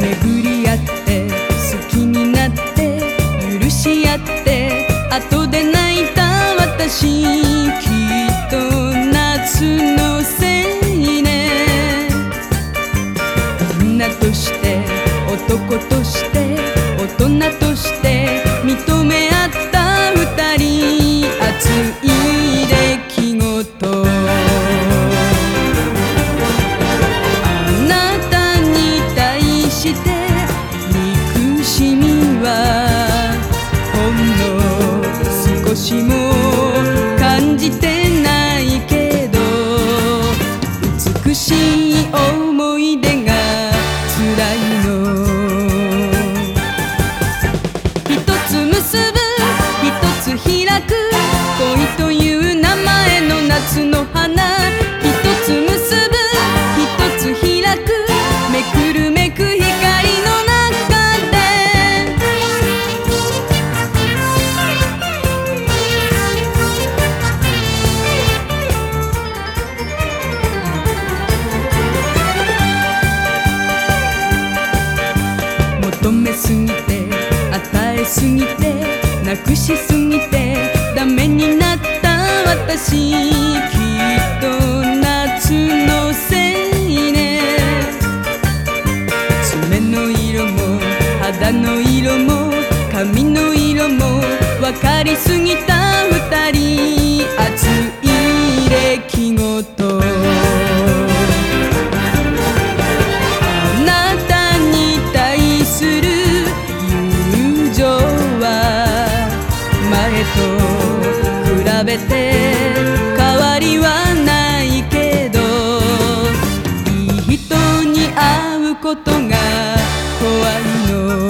巡り合って好きになって許し合って後で泣いた私きっと夏のせいね。女として男として大人として認め合った二人。熱い美しい思いすぎてなくしすぎてダメになった私きっと夏のせいね。爪の色も肌の色も髪の色も分かりすぎた比べて変わりはないけどいい人に会うことが怖いの